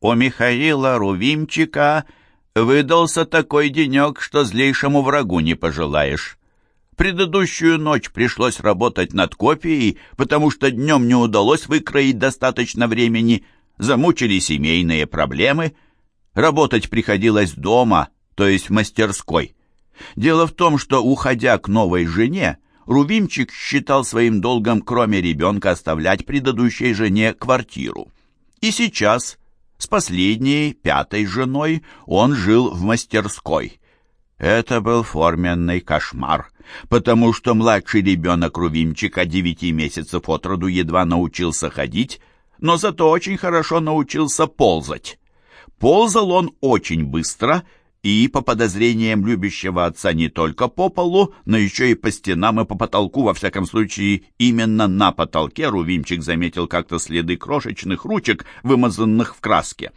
У Михаила Рувимчика выдался такой денек, что злейшему врагу не пожелаешь. Предыдущую ночь пришлось работать над копией, потому что днем не удалось выкроить достаточно времени, замучили семейные проблемы. Работать приходилось дома, то есть в мастерской. Дело в том, что, уходя к новой жене, Рувимчик считал своим долгом, кроме ребенка, оставлять предыдущей жене квартиру. И сейчас, с последней, пятой женой, он жил в мастерской. Это был форменный кошмар, потому что младший ребенок Рувимчика девяти месяцев от роду едва научился ходить, но зато очень хорошо научился ползать. Ползал он очень быстро и, по подозрениям любящего отца, не только по полу, но еще и по стенам и по потолку, во всяком случае, именно на потолке Рувимчик заметил как-то следы крошечных ручек, вымазанных в краске.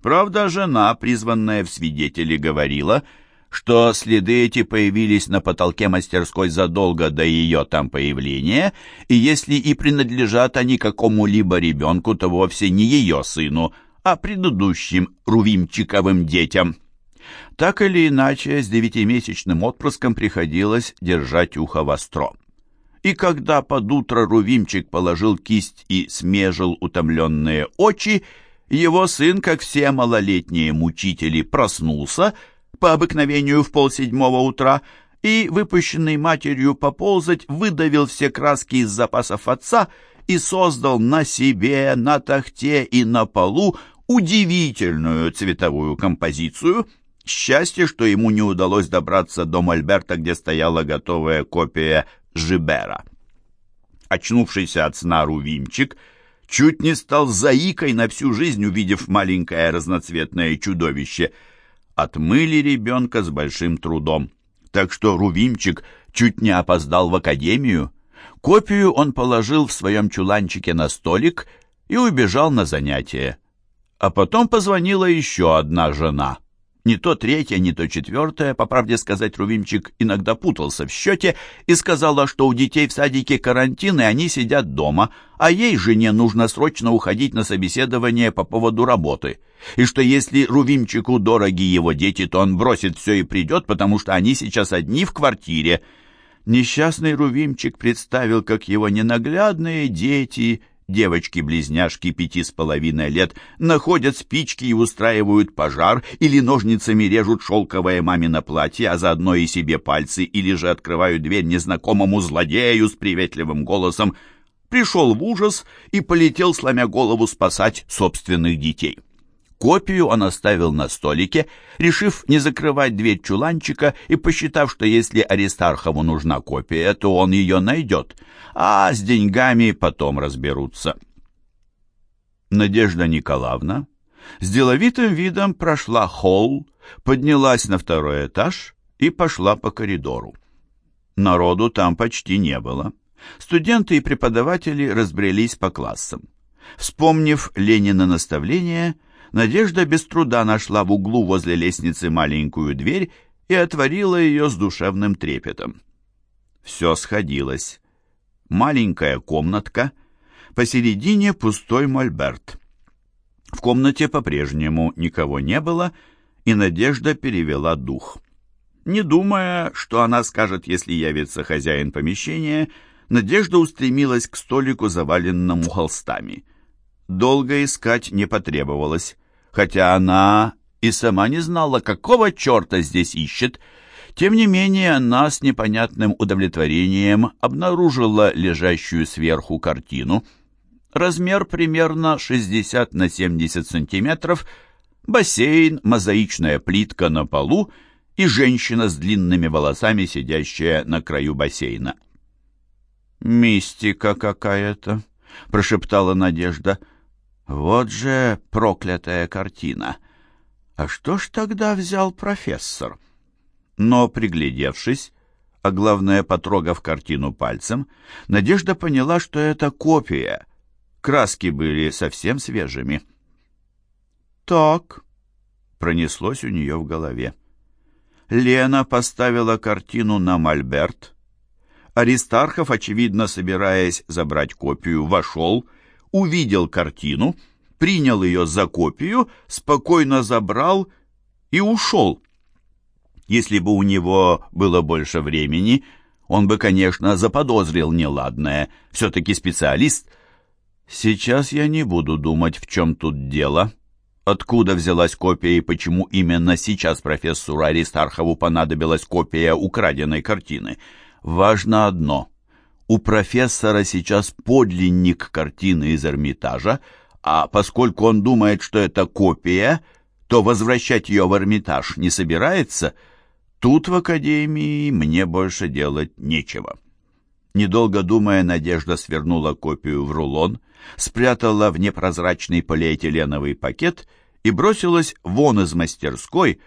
Правда, жена, призванная в свидетели, говорила, что следы эти появились на потолке мастерской задолго до ее там появления, и если и принадлежат они какому-либо ребенку, то вовсе не ее сыну, а предыдущим Рувимчиковым детям. Так или иначе, с девятимесячным отпрыском приходилось держать ухо востро. И когда под утро Рувимчик положил кисть и смежил утомленные очи, его сын, как все малолетние мучители, проснулся, по обыкновению в полседьмого утра, и, выпущенный матерью поползать, выдавил все краски из запасов отца и создал на себе, на тахте и на полу удивительную цветовую композицию. Счастье, что ему не удалось добраться до Мольберта, где стояла готовая копия Жибера. Очнувшийся от сна Рувимчик чуть не стал заикой на всю жизнь, увидев маленькое разноцветное чудовище. Отмыли ребенка с большим трудом, так что Рувимчик чуть не опоздал в академию. Копию он положил в своем чуланчике на столик и убежал на занятия. А потом позвонила еще одна жена. Не то третья, не то четвертая, по правде сказать, Рувимчик иногда путался в счете и сказала, что у детей в садике карантин, и они сидят дома, а ей, жене, нужно срочно уходить на собеседование по поводу работы. И что если Рувимчику дороги его дети, то он бросит все и придет, потому что они сейчас одни в квартире. Несчастный Рувимчик представил, как его ненаглядные дети Девочки-близняшки пяти с половиной лет находят спички и устраивают пожар, или ножницами режут шелковое мамино платье, а заодно и себе пальцы, или же открывают дверь незнакомому злодею с приветливым голосом. Пришел в ужас и полетел, сломя голову, спасать собственных детей. Копию он оставил на столике, решив не закрывать дверь чуланчика и посчитав, что если Аристархову нужна копия, то он ее найдет, а с деньгами потом разберутся. Надежда Николаевна с деловитым видом прошла холл, поднялась на второй этаж и пошла по коридору. Народу там почти не было. Студенты и преподаватели разбрелись по классам. Вспомнив Ленина наставление, Надежда без труда нашла в углу возле лестницы маленькую дверь и отворила ее с душевным трепетом. Все сходилось. Маленькая комнатка, посередине пустой мольберт. В комнате по-прежнему никого не было, и Надежда перевела дух. Не думая, что она скажет, если явится хозяин помещения, Надежда устремилась к столику, заваленному холстами. Долго искать не потребовалось хотя она и сама не знала, какого черта здесь ищет, тем не менее она с непонятным удовлетворением обнаружила лежащую сверху картину. Размер примерно 60 на 70 сантиметров, бассейн, мозаичная плитка на полу и женщина с длинными волосами, сидящая на краю бассейна. «Мистика какая-то», — прошептала Надежда. Вот же проклятая картина! А что ж тогда взял профессор? Но, приглядевшись, а главное, потрогав картину пальцем, Надежда поняла, что это копия. Краски были совсем свежими. «Так», — пронеслось у нее в голове. Лена поставила картину на мольберт. Аристархов, очевидно, собираясь забрать копию, вошел увидел картину, принял ее за копию, спокойно забрал и ушел. Если бы у него было больше времени, он бы, конечно, заподозрил неладное. Все-таки специалист. Сейчас я не буду думать, в чем тут дело. Откуда взялась копия и почему именно сейчас профессору Аристархову понадобилась копия украденной картины? Важно одно. У профессора сейчас подлинник картины из Эрмитажа, а поскольку он думает, что это копия, то возвращать ее в Эрмитаж не собирается. Тут в Академии мне больше делать нечего. Недолго думая, Надежда свернула копию в рулон, спрятала в непрозрачный полиэтиленовый пакет и бросилась вон из мастерской,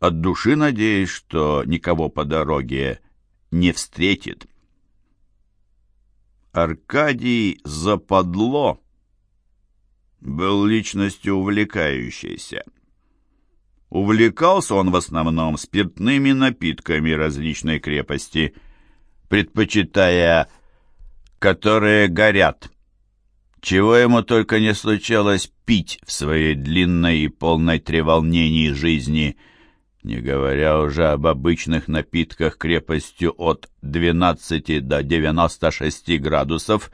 от души надеясь, что никого по дороге не встретит. Аркадий западло был личностью увлекающейся. Увлекался он в основном спиртными напитками различной крепости, предпочитая которые горят. Чего ему только не случалось пить в своей длинной и полной треволнений жизни – не говоря уже об обычных напитках крепостью от 12 до 96 градусов,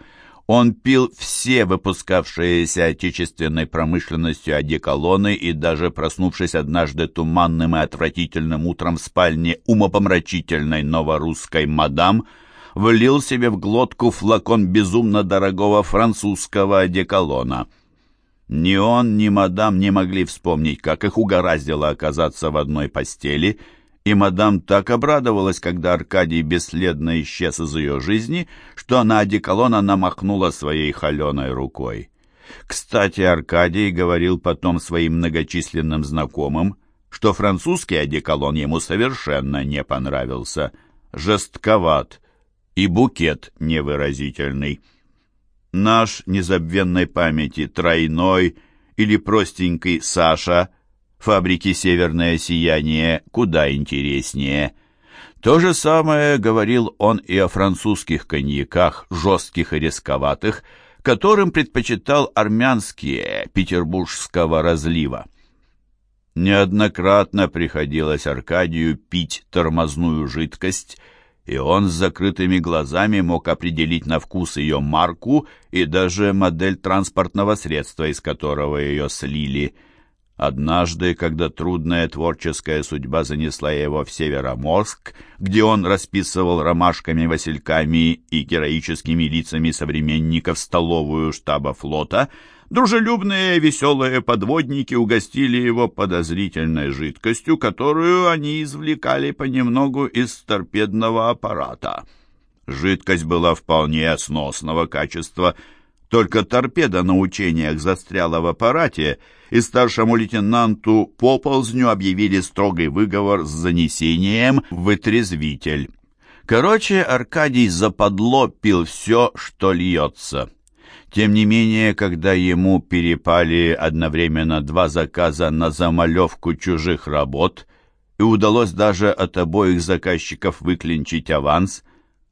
он пил все выпускавшиеся отечественной промышленностью одеколоны и даже проснувшись однажды туманным и отвратительным утром в спальне умопомрачительной новорусской мадам, влил себе в глотку флакон безумно дорогого французского одеколона — ни он, ни мадам не могли вспомнить, как их угораздило оказаться в одной постели, и мадам так обрадовалась, когда Аркадий бесследно исчез из ее жизни, что на одеколон она махнула своей холеной рукой. Кстати, Аркадий говорил потом своим многочисленным знакомым, что французский одеколон ему совершенно не понравился, жестковат и букет невыразительный наш незабвенной памяти тройной или простенький Саша фабрики «Северное сияние» куда интереснее. То же самое говорил он и о французских коньяках, жестких и рисковатых, которым предпочитал армянские петербургского разлива. Неоднократно приходилось Аркадию пить тормозную жидкость – и он с закрытыми глазами мог определить на вкус ее марку и даже модель транспортного средства, из которого ее слили. Однажды, когда трудная творческая судьба занесла его в Североморск, где он расписывал ромашками, васильками и героическими лицами современников столовую штаба флота, Дружелюбные веселые подводники угостили его подозрительной жидкостью, которую они извлекали понемногу из торпедного аппарата. Жидкость была вполне сносного качества, только торпеда на учениях застряла в аппарате, и старшему лейтенанту Поползню объявили строгий выговор с занесением в вытрезвитель. Короче, Аркадий западло пил все, что льется. Тем не менее, когда ему перепали одновременно два заказа на замалевку чужих работ и удалось даже от обоих заказчиков выклинчить аванс,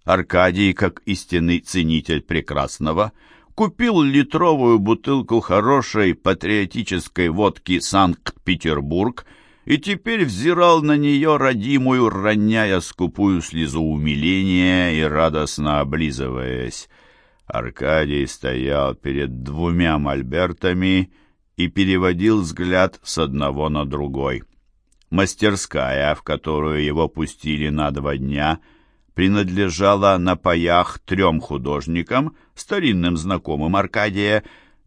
Аркадий, как истинный ценитель прекрасного, купил литровую бутылку хорошей патриотической водки «Санкт-Петербург» и теперь взирал на нее родимую, роняя скупую слезу умиления и радостно облизываясь. Аркадий стоял перед двумя мольбертами и переводил взгляд с одного на другой. Мастерская, в которую его пустили на два дня, принадлежала на паях трем художникам, старинным знакомым Аркадия,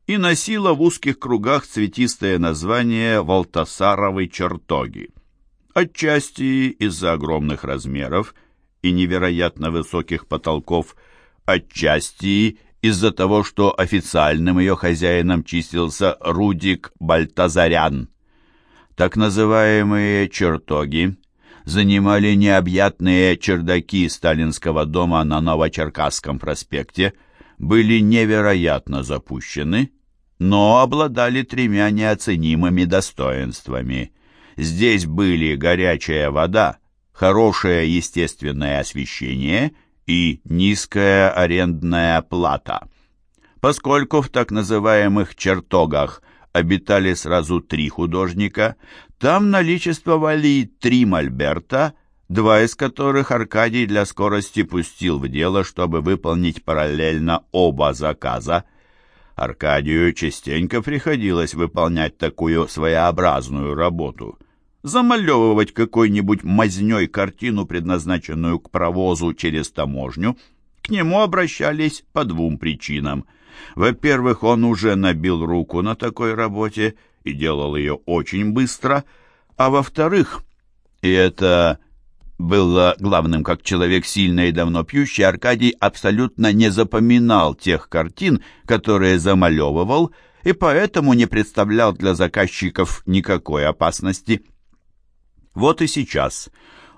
и носила в узких кругах цветистое название «Валтасаровы чертоги». Отчасти из-за огромных размеров и невероятно высоких потолков – отчасти из-за того, что официальным ее хозяином числился Рудик Бальтазарян. Так называемые «чертоги» занимали необъятные чердаки сталинского дома на Новочеркасском проспекте, были невероятно запущены, но обладали тремя неоценимыми достоинствами. Здесь были горячая вода, хорошее естественное освещение – и низкая арендная плата. Поскольку в так называемых чертогах обитали сразу три художника. Там наличествовали три мольберта, два из которых Аркадий для скорости пустил в дело, чтобы выполнить параллельно оба заказа. Аркадию частенько приходилось выполнять такую своеобразную работу. Замалевывать какой-нибудь мазнёй картину, предназначенную к провозу через таможню. К нему обращались по двум причинам. Во-первых, он уже набил руку на такой работе и делал ее очень быстро, а во-вторых, и это было главным, как человек сильно и давно пьющий, Аркадий абсолютно не запоминал тех картин, которые замалевывал, и поэтому не представлял для заказчиков никакой опасности. Вот и сейчас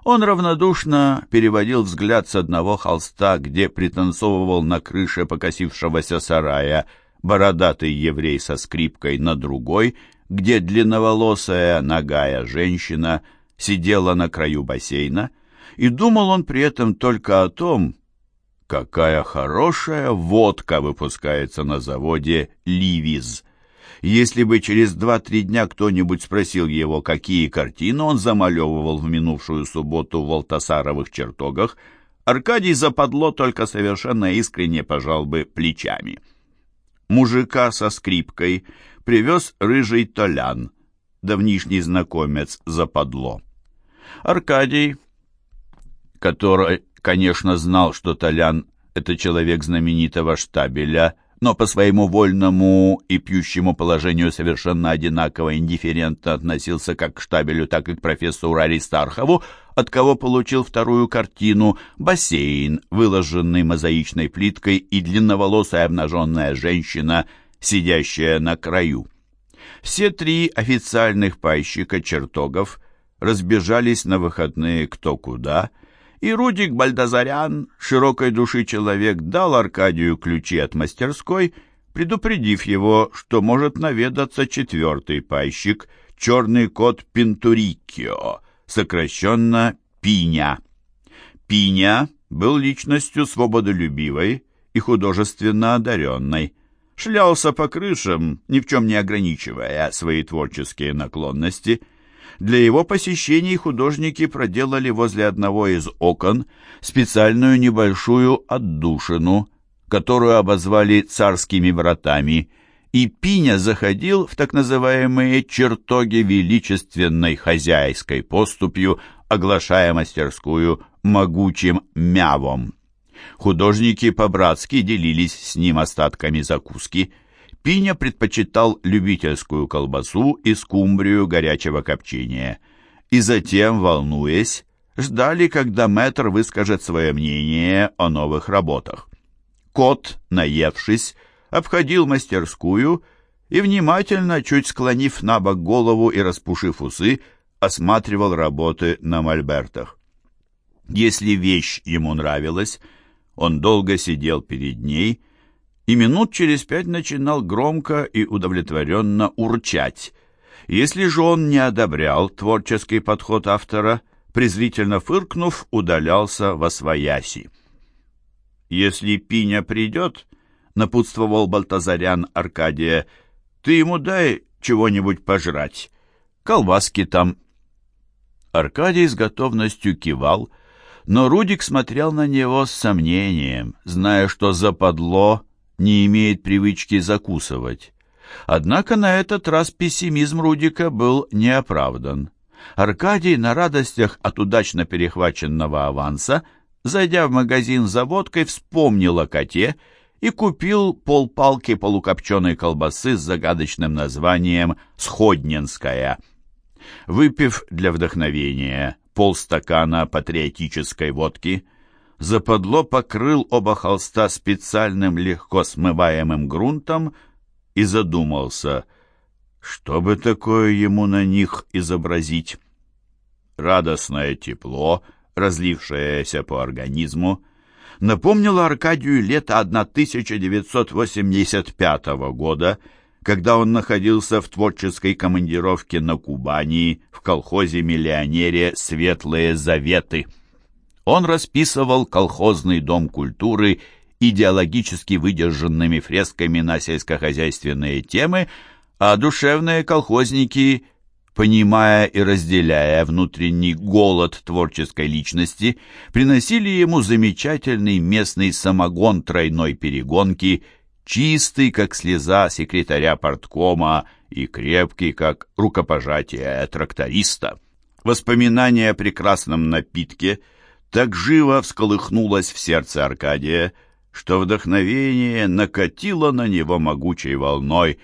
он равнодушно переводил взгляд с одного холста, где пританцовывал на крыше покосившегося сарая бородатый еврей со скрипкой, на другой, где длинноволосая нагая женщина — сидела на краю бассейна, и думал он при этом только о том, какая хорошая водка выпускается на заводе «Ливиз». Если бы через два-три дня кто-нибудь спросил его, какие картины он замалевывал в минувшую субботу в Волтасаровых чертогах, Аркадий западло только совершенно искренне пожал бы плечами. Мужика со скрипкой привез рыжий Толян, давнишний знакомец западло. Аркадий, который, конечно, знал, что Толян — это человек знаменитого штабеля, но по своему вольному и пьющему положению совершенно одинаково индифферентно относился как к штабелю, так и к профессору Аристархову, от кого получил вторую картину «Бассейн», выложенный мозаичной плиткой и длинноволосая обнаженная женщина, сидящая на краю. Все три официальных пайщика чертогов — разбежались на выходные кто куда, и Рудик Бальдазарян, широкой души человек, дал Аркадию ключи от мастерской, предупредив его, что может наведаться четвертый пайщик, черный кот Пинтурикио, сокращенно Пиня. Пиня был личностью свободолюбивой и художественно одаренной. Шлялся по крышам, ни в чем не ограничивая свои творческие наклонности – для его посещений художники проделали возле одного из окон специальную небольшую отдушину, которую обозвали «царскими вратами», и Пиня заходил в так называемые чертоги величественной хозяйской поступью, оглашая мастерскую могучим мявом. Художники по-братски делились с ним остатками закуски – Пиня предпочитал любительскую колбасу и скумбрию горячего копчения. И затем, волнуясь, ждали, когда мэтр выскажет свое мнение о новых работах. Кот, наевшись, обходил мастерскую и внимательно, чуть склонив на бок голову и распушив усы, осматривал работы на мольбертах. Если вещь ему нравилась, он долго сидел перед ней и минут через пять начинал громко и удовлетворенно урчать. Если же он не одобрял творческий подход автора, презрительно фыркнув, удалялся во свояси. «Если Пиня придет», — напутствовал Балтазарян Аркадия, — «ты ему дай чего-нибудь пожрать. Колбаски там». Аркадий с готовностью кивал, но Рудик смотрел на него с сомнением, зная, что западло не имеет привычки закусывать. Однако на этот раз пессимизм Рудика был неоправдан. Аркадий на радостях от удачно перехваченного аванса, зайдя в магазин за водкой, вспомнил о коте и купил полпалки полукопченой колбасы с загадочным названием «Сходненская». Выпив для вдохновения полстакана патриотической водки, западло покрыл оба холста специальным легко смываемым грунтом и задумался, что бы такое ему на них изобразить. Радостное тепло, разлившееся по организму, напомнило Аркадию лето 1985 года, когда он находился в творческой командировке на Кубани в колхозе-миллионере «Светлые заветы». Он расписывал колхозный дом культуры идеологически выдержанными фресками на сельскохозяйственные темы, а душевные колхозники, понимая и разделяя внутренний голод творческой личности, приносили ему замечательный местный самогон тройной перегонки, чистый, как слеза секретаря порткома, и крепкий, как рукопожатие тракториста. Воспоминание о прекрасном напитке так живо всколыхнулось в сердце Аркадия, что вдохновение накатило на него могучей волной,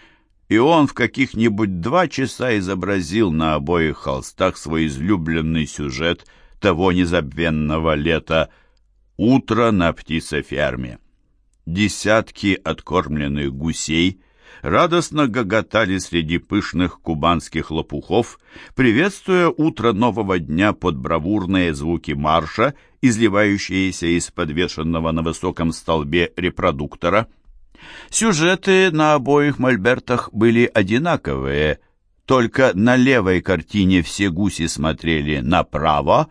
и он в каких-нибудь два часа изобразил на обоих холстах свой излюбленный сюжет того незабвенного лета «Утро на птицеферме». Десятки откормленных гусей радостно гоготали среди пышных кубанских лопухов, приветствуя утро нового дня под бравурные звуки марша, изливающиеся из подвешенного на высоком столбе репродуктора. Сюжеты на обоих мольбертах были одинаковые, только на левой картине все гуси смотрели направо,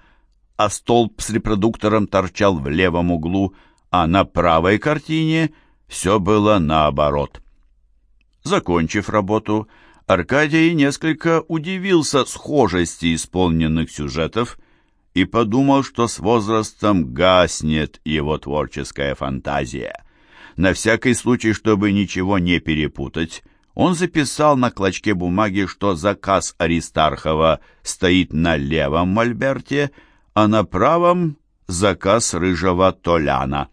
а столб с репродуктором торчал в левом углу, а на правой картине все было наоборот. Закончив работу, Аркадий несколько удивился схожести исполненных сюжетов и подумал, что с возрастом гаснет его творческая фантазия. На всякий случай, чтобы ничего не перепутать, он записал на клочке бумаги, что заказ Аристархова стоит на левом мольберте, а на правом — заказ рыжего Толяна.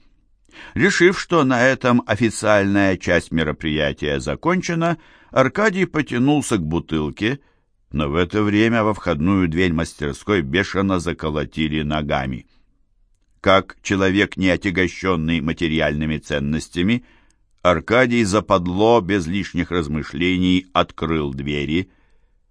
Решив, что на этом официальная часть мероприятия закончена, Аркадий потянулся к бутылке, но в это время во входную дверь мастерской бешено заколотили ногами. Как человек, не отягощенный материальными ценностями, Аркадий западло, без лишних размышлений, открыл двери.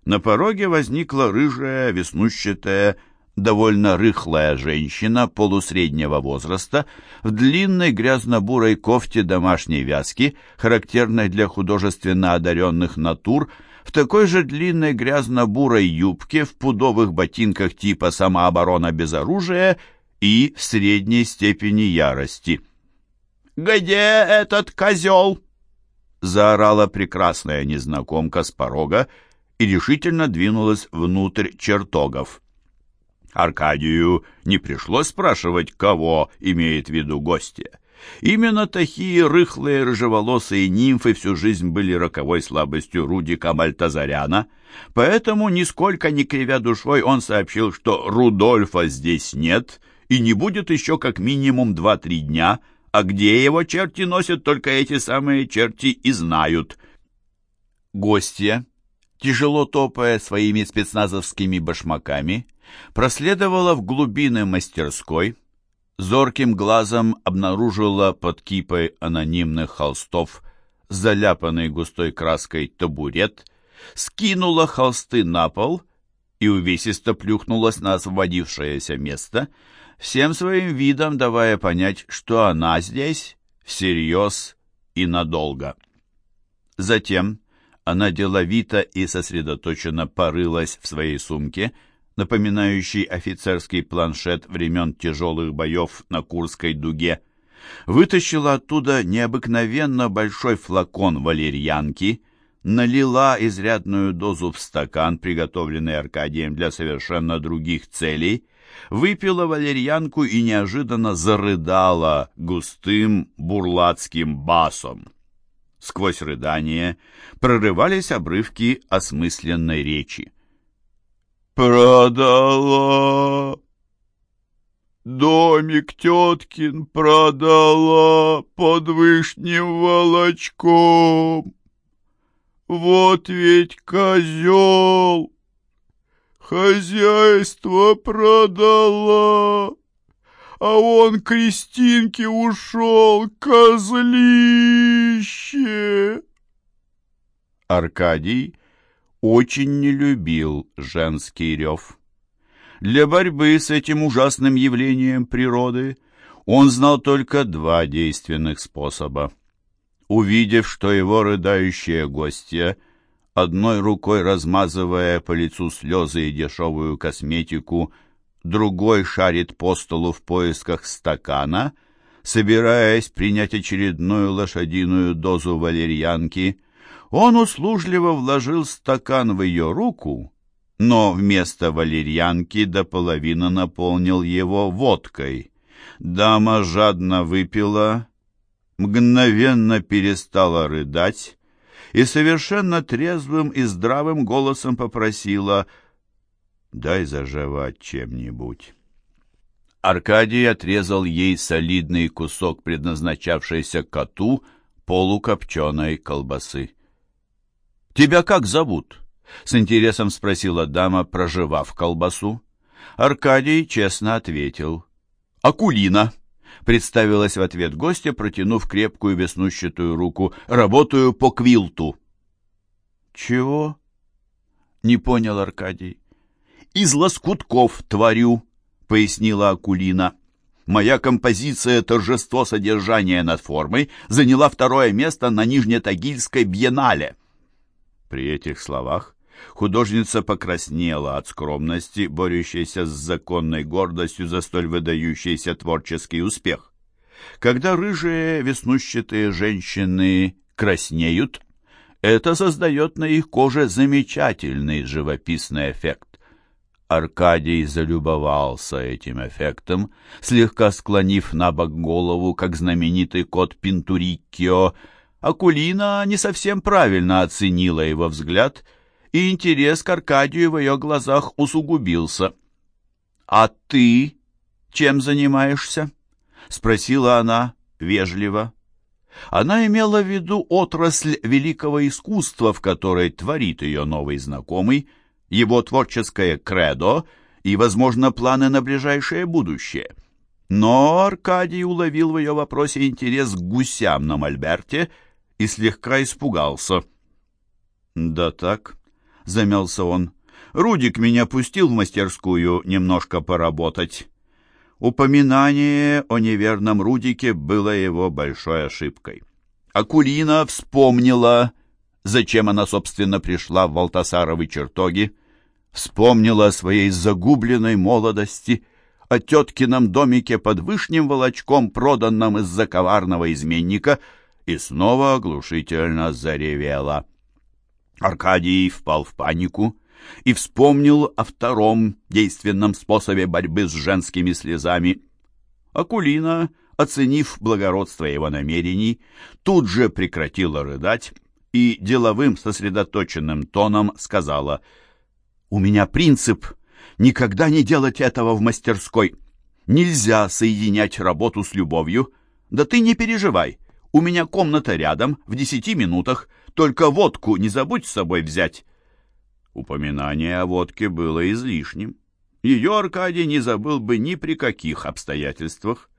На пороге возникла рыжая, веснущатая, довольно рыхлая женщина полусреднего возраста в длинной грязно-бурой кофте домашней вязки, характерной для художественно одаренных натур, в такой же длинной грязно-бурой юбке, в пудовых ботинках типа самооборона без оружия и в средней степени ярости. «Где этот козел?» заорала прекрасная незнакомка с порога и решительно двинулась внутрь чертогов. Аркадию не пришлось спрашивать, кого имеет в виду гостья. Именно такие рыхлые рыжеволосые нимфы всю жизнь были роковой слабостью Рудика Мальтазаряна, поэтому, нисколько не кривя душой, он сообщил, что Рудольфа здесь нет и не будет еще как минимум два-три дня, а где его черти носят, только эти самые черти и знают. Гостья, тяжело топая своими спецназовскими башмаками, проследовала в глубины мастерской, зорким глазом обнаружила под кипой анонимных холстов заляпанный густой краской табурет, скинула холсты на пол и увесисто плюхнулась на освободившееся место, всем своим видом давая понять, что она здесь всерьез и надолго. Затем она деловито и сосредоточенно порылась в своей сумке, напоминающий офицерский планшет времен тяжелых боев на Курской дуге, вытащила оттуда необыкновенно большой флакон валерьянки, налила изрядную дозу в стакан, приготовленный Аркадием для совершенно других целей, выпила валерьянку и неожиданно зарыдала густым бурлацким басом. Сквозь рыдание прорывались обрывки осмысленной речи. Продала. Домик теткин продала под вышним волочком. Вот ведь козел хозяйство продала, а он Кристинке ушел, козлище. Аркадий очень не любил женский рев. Для борьбы с этим ужасным явлением природы он знал только два действенных способа. Увидев, что его рыдающая гостья, одной рукой размазывая по лицу слезы и дешевую косметику, другой шарит по столу в поисках стакана, собираясь принять очередную лошадиную дозу валерьянки — Он услужливо вложил стакан в ее руку, но вместо валерьянки до половины наполнил его водкой. Дама жадно выпила, мгновенно перестала рыдать и совершенно трезвым и здравым голосом попросила «Дай заживать чем-нибудь». Аркадий отрезал ей солидный кусок, предназначавшийся коту, полукопченой колбасы. «Тебя как зовут?» — с интересом спросила дама, проживав колбасу. Аркадий честно ответил. «Акулина!» — представилась в ответ гостя, протянув крепкую веснущатую руку. «Работаю по квилту». «Чего?» — не понял Аркадий. «Из лоскутков творю», — пояснила Акулина. «Моя композиция «Торжество содержания над формой» заняла второе место на Нижнетагильской биеннале». При этих словах художница покраснела от скромности, борющейся с законной гордостью за столь выдающийся творческий успех. Когда рыжие веснущатые женщины краснеют, это создает на их коже замечательный живописный эффект. Аркадий залюбовался этим эффектом, слегка склонив на бок голову, как знаменитый кот Пинтуриккио, Акулина не совсем правильно оценила его взгляд, и интерес к Аркадию в ее глазах усугубился. «А ты чем занимаешься?» — спросила она вежливо. Она имела в виду отрасль великого искусства, в которой творит ее новый знакомый, его творческое кредо и, возможно, планы на ближайшее будущее. Но Аркадий уловил в ее вопросе интерес к гусям на Мольберте — и слегка испугался. «Да так», — замялся он, — «Рудик меня пустил в мастерскую немножко поработать». Упоминание о неверном Рудике было его большой ошибкой. Акулина вспомнила, зачем она, собственно, пришла в Валтасаровы чертоги, вспомнила о своей загубленной молодости, о теткином домике под вышним волочком, проданном из-за коварного изменника — и снова оглушительно заревела. Аркадий впал в панику и вспомнил о втором действенном способе борьбы с женскими слезами. Акулина, оценив благородство его намерений, тут же прекратила рыдать и деловым сосредоточенным тоном сказала «У меня принцип никогда не делать этого в мастерской. Нельзя соединять работу с любовью. Да ты не переживай, у меня комната рядом, в десяти минутах. Только водку не забудь с собой взять». Упоминание о водке было излишним. Ее Аркадий не забыл бы ни при каких обстоятельствах.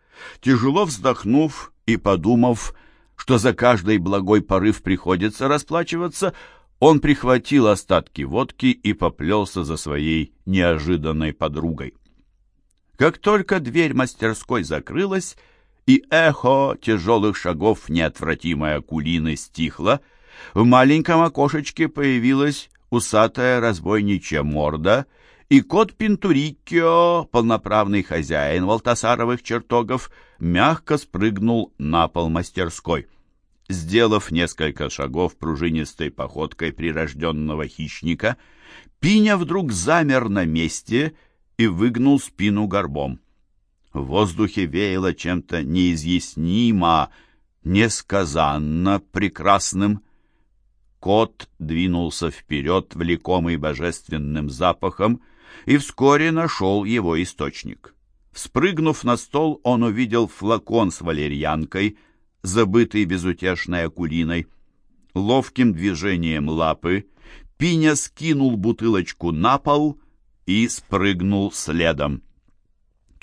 Тяжело вздохнув и подумав, что за каждый благой порыв приходится расплачиваться, он прихватил остатки водки и поплелся за своей неожиданной подругой. Как только дверь мастерской закрылась, и эхо тяжелых шагов неотвратимой Акулины стихло, в маленьком окошечке появилась усатая разбойничья морда, и кот Пинтурикио, полноправный хозяин Валтасаровых чертогов, мягко спрыгнул на пол мастерской. Сделав несколько шагов пружинистой походкой прирожденного хищника, Пиня вдруг замер на месте и выгнул спину горбом. В воздухе веяло чем-то неизъяснимо, несказанно прекрасным. Кот двинулся вперед, влекомый божественным запахом, и вскоре нашел его источник. Вспрыгнув на стол, он увидел флакон с валерьянкой, забытый безутешной акулиной. Ловким движением лапы Пиня скинул бутылочку на пол и спрыгнул следом.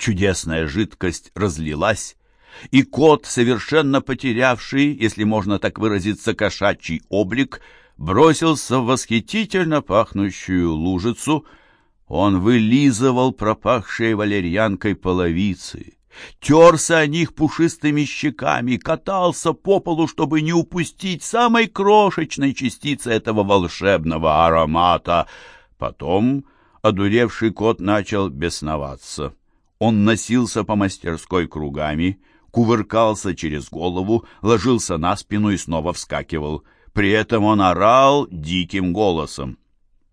Чудесная жидкость разлилась, и кот, совершенно потерявший, если можно так выразиться, кошачий облик, бросился в восхитительно пахнущую лужицу. Он вылизывал пропахшие валерьянкой половицы, терся о них пушистыми щеками, катался по полу, чтобы не упустить самой крошечной частицы этого волшебного аромата. Потом одуревший кот начал бесноваться. Он носился по мастерской кругами, кувыркался через голову, ложился на спину и снова вскакивал. При этом он орал диким голосом.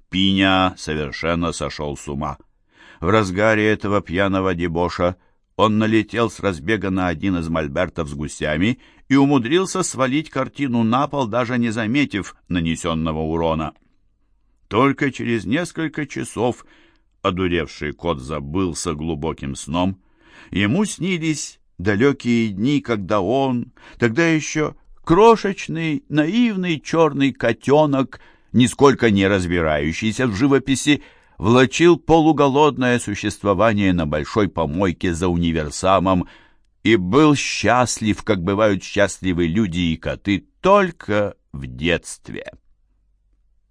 Пиня совершенно сошел с ума. В разгаре этого пьяного дебоша он налетел с разбега на один из мольбертов с гусями и умудрился свалить картину на пол, даже не заметив нанесенного урона. Только через несколько часов одуревший кот забылся глубоким сном. Ему снились далекие дни, когда он, тогда еще крошечный, наивный черный котенок, нисколько не разбирающийся в живописи, влачил полуголодное существование на большой помойке за универсамом и был счастлив, как бывают счастливы люди и коты, только в детстве.